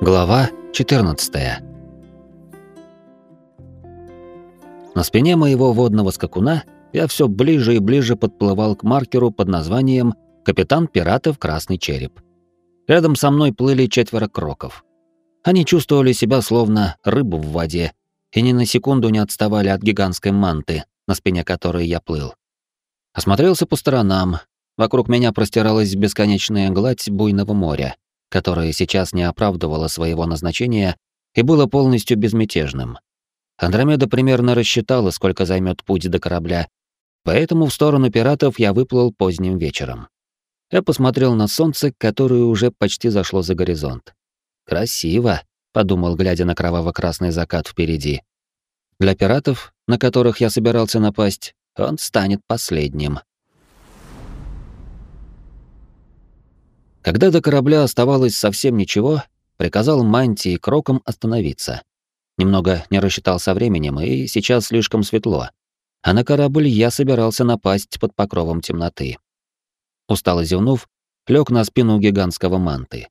Глава 14. На спине моего водного скакуна я все ближе и ближе подплывал к маркеру под названием «Капитан пиратов Красный Череп». Рядом со мной плыли четверо кроков. Они чувствовали себя словно рыбу в воде и ни на секунду не отставали от гигантской манты, на спине которой я плыл. Осмотрелся по сторонам. Вокруг меня простиралась бесконечная гладь буйного моря, которое сейчас не оправдывало своего назначения и было полностью безмятежным. Андромеда примерно рассчитала, сколько займет путь до корабля, поэтому в сторону пиратов я выплыл поздним вечером. Я посмотрел на солнце, которое уже почти зашло за горизонт. «Красиво», — подумал, глядя на кроваво-красный закат впереди. Для пиратов, на которых я собирался напасть, он станет последним. Когда до корабля оставалось совсем ничего, приказал Манти и Крокам остановиться. Немного не рассчитал со временем, и сейчас слишком светло. А на корабль я собирался напасть под покровом темноты. Устало зевнув, лег на спину гигантского манты.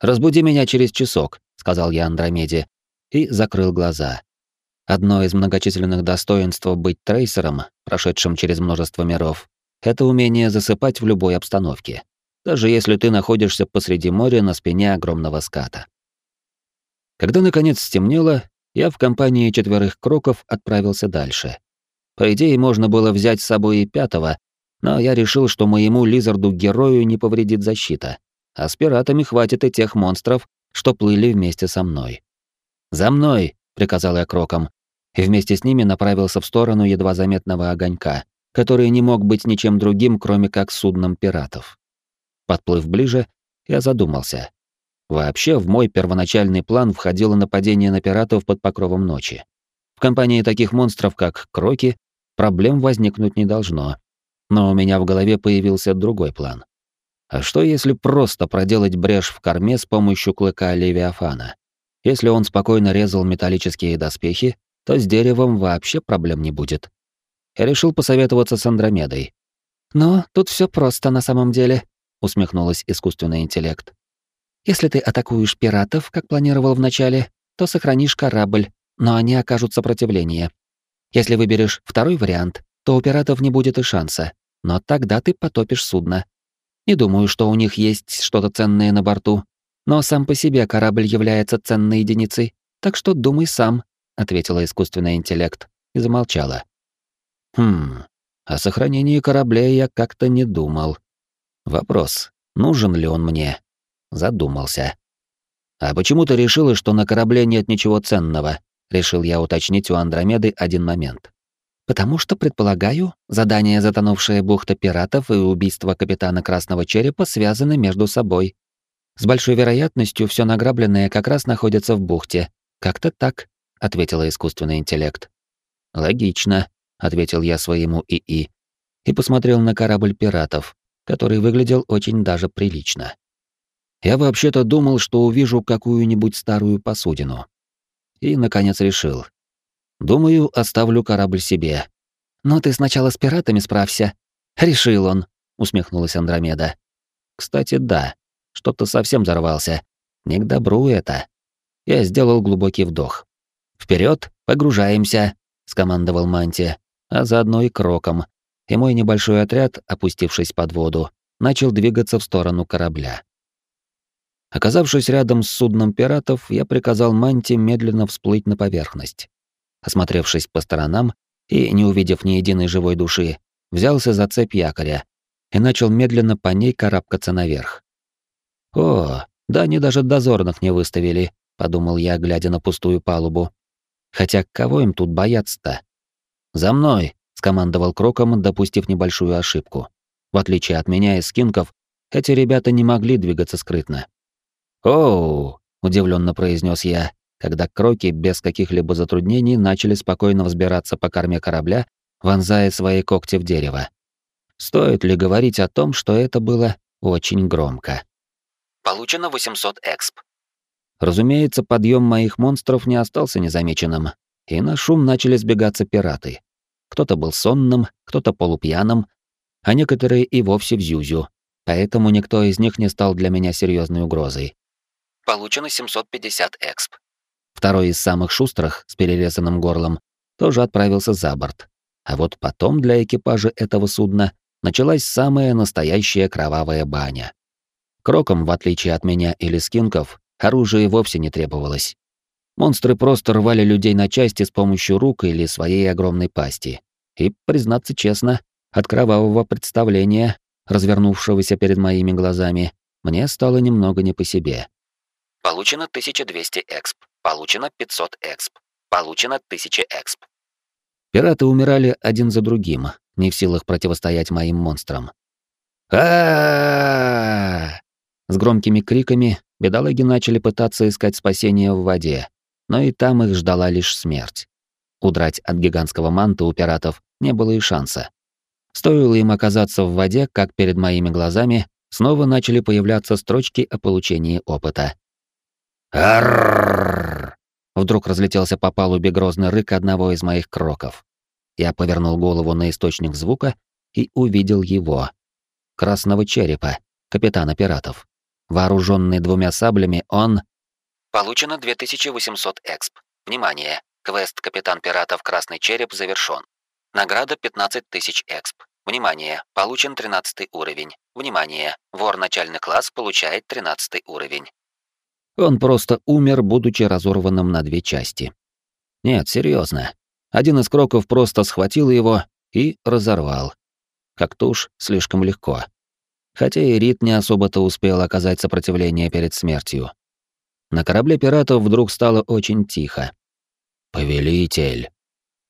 «Разбуди меня через часок», — сказал я Андромеде, и закрыл глаза. Одно из многочисленных достоинств быть трейсером, прошедшим через множество миров, это умение засыпать в любой обстановке, даже если ты находишься посреди моря на спине огромного ската. Когда наконец стемнело, я в компании четверых кроков отправился дальше. По идее, можно было взять с собой и пятого, но я решил, что моему лизарду-герою не повредит защита, а с пиратами хватит и тех монстров, что плыли вместе со мной. «За мной!» — приказал я кроком, и вместе с ними направился в сторону едва заметного огонька, который не мог быть ничем другим, кроме как судном пиратов. Подплыв ближе, я задумался. Вообще, в мой первоначальный план входило нападение на пиратов под покровом ночи. В компании таких монстров, как Кроки, проблем возникнуть не должно. Но у меня в голове появился другой план. А что если просто проделать брешь в корме с помощью клыка Левиафана? Если он спокойно резал металлические доспехи, то с деревом вообще проблем не будет. Я решил посоветоваться с Андромедой. «Но тут все просто на самом деле», — усмехнулась искусственный интеллект. «Если ты атакуешь пиратов, как планировал вначале, то сохранишь корабль, но они окажут сопротивление. Если выберешь второй вариант, то у пиратов не будет и шанса, но тогда ты потопишь судно. Не думаю, что у них есть что-то ценное на борту, но сам по себе корабль является ценной единицей, так что думай сам», — ответила искусственный интеллект и замолчала. «Хм, о сохранении корабля я как-то не думал. Вопрос, нужен ли он мне?» Задумался. «А почему ты решила, что на корабле нет ничего ценного?» Решил я уточнить у Андромеды один момент. Потому что, предполагаю, задание «Затонувшая бухта пиратов» и убийство капитана Красного Черепа связаны между собой. С большой вероятностью все награбленное как раз находится в бухте. Как-то так, ответила искусственный интеллект. Логично, ответил я своему ИИ и посмотрел на корабль пиратов, который выглядел очень даже прилично. Я вообще-то думал, что увижу какую-нибудь старую посудину. И наконец решил, Думаю, оставлю корабль себе. Но ты сначала с пиратами справься. Решил он, усмехнулась Андромеда. Кстати, да. Что-то совсем взорвался. Не к добру это. Я сделал глубокий вдох. Вперед, погружаемся, скомандовал Манти, а заодно и кроком. И мой небольшой отряд, опустившись под воду, начал двигаться в сторону корабля. Оказавшись рядом с судном пиратов, я приказал Манти медленно всплыть на поверхность. Осмотревшись по сторонам и не увидев ни единой живой души, взялся за цепь якоря и начал медленно по ней карабкаться наверх. «О, да они даже дозорных не выставили», — подумал я, глядя на пустую палубу. «Хотя кого им тут бояться-то?» «За мной!» — скомандовал Кроком, допустив небольшую ошибку. В отличие от меня и скинков, эти ребята не могли двигаться скрытно. «Оу!» — удивленно произнес я, когда кроки без каких-либо затруднений начали спокойно взбираться по корме корабля, вонзая свои когти в дерево. Стоит ли говорить о том, что это было очень громко? Получено 800 эксп. Разумеется, подъем моих монстров не остался незамеченным, и на шум начали сбегаться пираты. Кто-то был сонным, кто-то полупьяным, а некоторые и вовсе в зюзю. поэтому никто из них не стал для меня серьезной угрозой. Получено 750 эксп. Второй из самых шустрых, с перерезанным горлом, тоже отправился за борт. А вот потом для экипажа этого судна началась самая настоящая кровавая баня. Крокам, в отличие от меня или скинков, оружие вовсе не требовалось. Монстры просто рвали людей на части с помощью рук или своей огромной пасти. И, признаться честно, от кровавого представления, развернувшегося перед моими глазами, мне стало немного не по себе. Получено 1200 эксп. Получено 500 эксп. Получено 1000 эксп. Пираты умирали один за другим, не в силах противостоять моим монстрам. а С громкими криками бедолаги начали пытаться искать спасение в воде, но и там их ждала лишь смерть. Удрать от гигантского манта у пиратов не было и шанса. Стоило им оказаться в воде, как перед моими глазами снова начали появляться строчки о получении опыта. Арррррр! Вдруг разлетелся по палубе грозный рык одного из моих кроков. Я повернул голову на источник звука и увидел его. Красного черепа, капитана пиратов. Вооруженный двумя саблями, он... Получено 2800 эксп. Внимание! Квест «Капитан пиратов Красный череп» завершён. Награда 15 тысяч эксп. Внимание! Получен 13 уровень. Внимание! Вор начальный класс получает 13 уровень. Он просто умер, будучи разорванным на две части. Нет, серьезно. Один из кроков просто схватил его и разорвал. Как-то уж слишком легко. Хотя и Рит не особо-то успел оказать сопротивление перед смертью. На корабле пиратов вдруг стало очень тихо. «Повелитель!»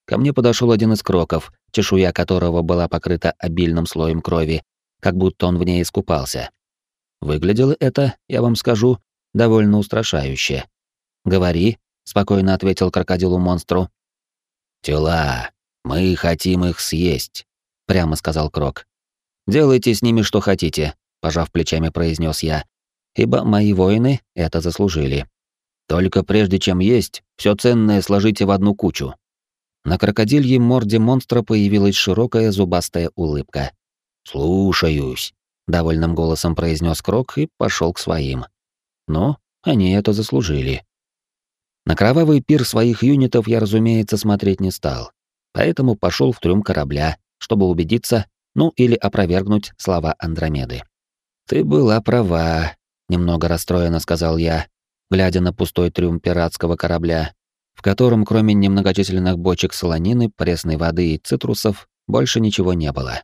Ко мне подошел один из кроков, чешуя которого была покрыта обильным слоем крови, как будто он в ней искупался. Выглядело это, я вам скажу, довольно устрашающе. «Говори», — спокойно ответил крокодилу-монстру. «Тела. Мы хотим их съесть», — прямо сказал Крок. «Делайте с ними что хотите», — пожав плечами, произнес я, ибо мои воины это заслужили. «Только прежде чем есть, все ценное сложите в одну кучу». На крокодилье морде монстра появилась широкая зубастая улыбка. «Слушаюсь», — довольным голосом произнес Крок и пошел к своим. Но они это заслужили. На кровавый пир своих юнитов я, разумеется, смотреть не стал, поэтому пошел в трюм корабля, чтобы убедиться, ну или опровергнуть слова Андромеды. «Ты была права», — немного расстроенно сказал я, глядя на пустой трюм пиратского корабля, в котором кроме немногочисленных бочек солонины, пресной воды и цитрусов больше ничего не было.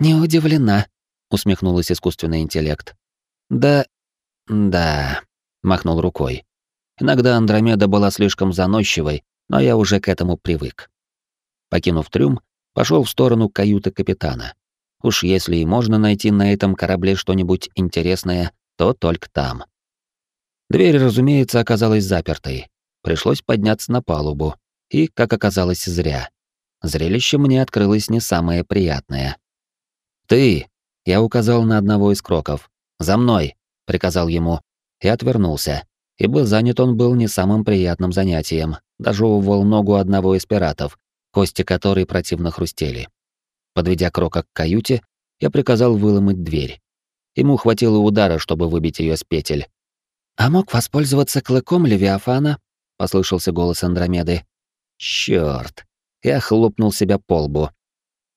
«Не удивлена», — усмехнулась искусственный интеллект. «Да, да», — махнул рукой. Иногда Андромеда была слишком заносчивой, но я уже к этому привык. Покинув трюм, пошел в сторону каюты капитана. Уж если и можно найти на этом корабле что-нибудь интересное, то только там. Дверь, разумеется, оказалась запертой. Пришлось подняться на палубу. И, как оказалось, зря. Зрелище мне открылось не самое приятное. «Ты!» — я указал на одного из кроков. «За мной!» — приказал ему. И отвернулся ибо занят он был не самым приятным занятием, дожевывал ногу одного из пиратов, кости которой противно хрустели. Подведя Крока к каюте, я приказал выломать дверь. Ему хватило удара, чтобы выбить ее с петель. «А мог воспользоваться клыком Левиафана?» — послышался голос Андромеды. «Чёрт!» Я хлопнул себя по лбу.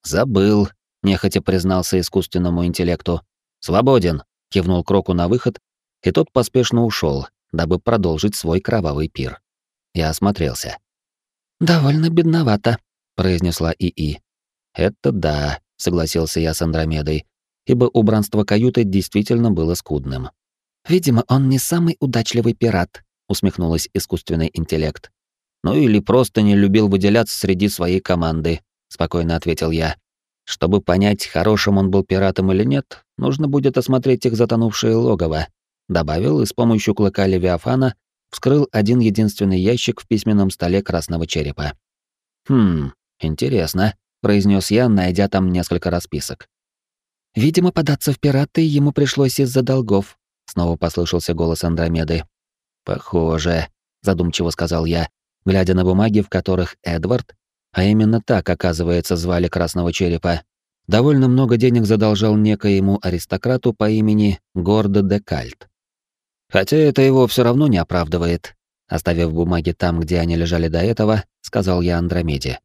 «Забыл», — нехотя признался искусственному интеллекту. «Свободен», — кивнул Кроку на выход, и тот поспешно ушел, дабы продолжить свой кровавый пир. Я осмотрелся. «Довольно бедновато», — произнесла ИИ. «Это да», — согласился я с Андромедой, ибо убранство каюты действительно было скудным. «Видимо, он не самый удачливый пират», — усмехнулась искусственный интеллект. «Ну или просто не любил выделяться среди своей команды», — спокойно ответил я. «Чтобы понять, хорошим он был пиратом или нет, нужно будет осмотреть их затонувшее логово, добавил и с помощью клыка Левиафана вскрыл один единственный ящик в письменном столе красного черепа. «Хм, интересно», — произнес я, найдя там несколько расписок. «Видимо, податься в пираты ему пришлось из-за долгов», — снова послышался голос Андромеды. «Похоже», — задумчиво сказал я, глядя на бумаги, в которых Эдвард, а именно так, оказывается, звали красного черепа, довольно много денег задолжал некоему аристократу по имени Гордо де Кальт. Хотя это его все равно не оправдывает. Оставив бумаги там, где они лежали до этого, сказал я Андромеде.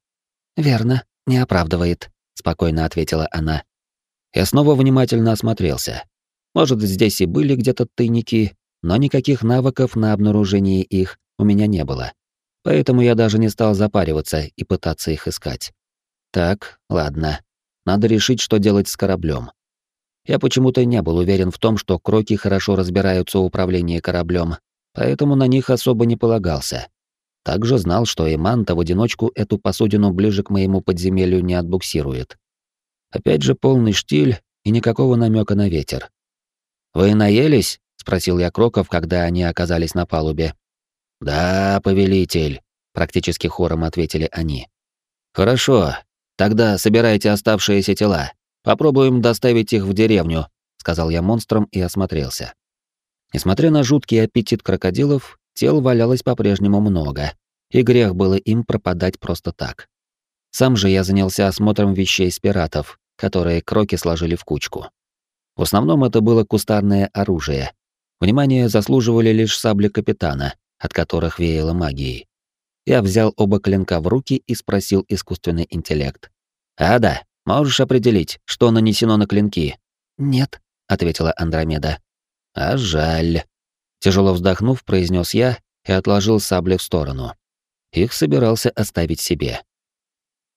«Верно, не оправдывает», — спокойно ответила она. Я снова внимательно осмотрелся. Может, здесь и были где-то тайники, но никаких навыков на обнаружение их у меня не было. Поэтому я даже не стал запариваться и пытаться их искать. Так, ладно. Надо решить, что делать с кораблем. Я почему-то не был уверен в том, что кроки хорошо разбираются в управлении кораблем, поэтому на них особо не полагался. Также знал, что и Манта в одиночку эту посудину ближе к моему подземелью не отбуксирует. Опять же полный штиль и никакого намека на ветер. «Вы наелись?» — спросил я Кроков, когда они оказались на палубе. «Да, повелитель», — практически хором ответили они. «Хорошо, тогда собирайте оставшиеся тела. Попробуем доставить их в деревню», — сказал я монстрам и осмотрелся. Несмотря на жуткий аппетит крокодилов, тел валялось по-прежнему много, и грех было им пропадать просто так. Сам же я занялся осмотром вещей с пиратов, которые кроки сложили в кучку. В основном это было кустарное оружие. Внимание заслуживали лишь сабли капитана, от которых веяло магией. Я взял оба клинка в руки и спросил искусственный интеллект. «Ада, можешь определить, что нанесено на клинки?» «Нет», — ответила Андромеда. «А жаль». Тяжело вздохнув, произнес я и отложил сабли в сторону. Их собирался оставить себе.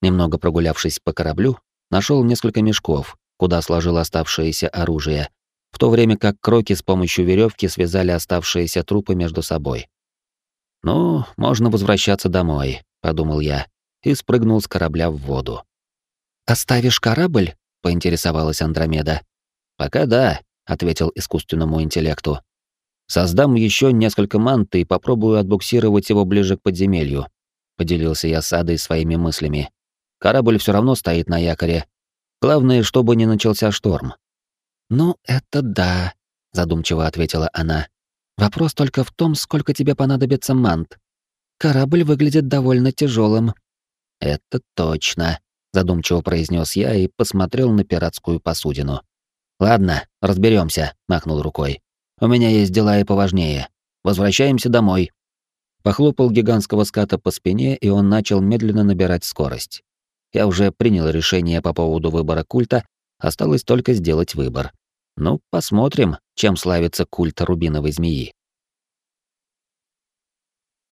Немного прогулявшись по кораблю, нашел несколько мешков, куда сложил оставшееся оружие, в то время как кроки с помощью веревки связали оставшиеся трупы между собой. «Ну, можно возвращаться домой», — подумал я, и спрыгнул с корабля в воду. «Оставишь корабль?» — поинтересовалась Андромеда. «Пока да», — ответил искусственному интеллекту. «Создам еще несколько мант и попробую отбуксировать его ближе к подземелью», — поделился я с Адой своими мыслями. «Корабль все равно стоит на якоре. Главное, чтобы не начался шторм». «Ну, это да», — задумчиво ответила она. Вопрос только в том, сколько тебе понадобится мант. Корабль выглядит довольно тяжелым. Это точно, задумчиво произнес я и посмотрел на пиратскую посудину. Ладно, разберемся, махнул рукой. У меня есть дела и поважнее. Возвращаемся домой. Похлопал гигантского ската по спине, и он начал медленно набирать скорость. Я уже принял решение по поводу выбора культа, осталось только сделать выбор. Ну, посмотрим, чем славится культ рубиновой змеи.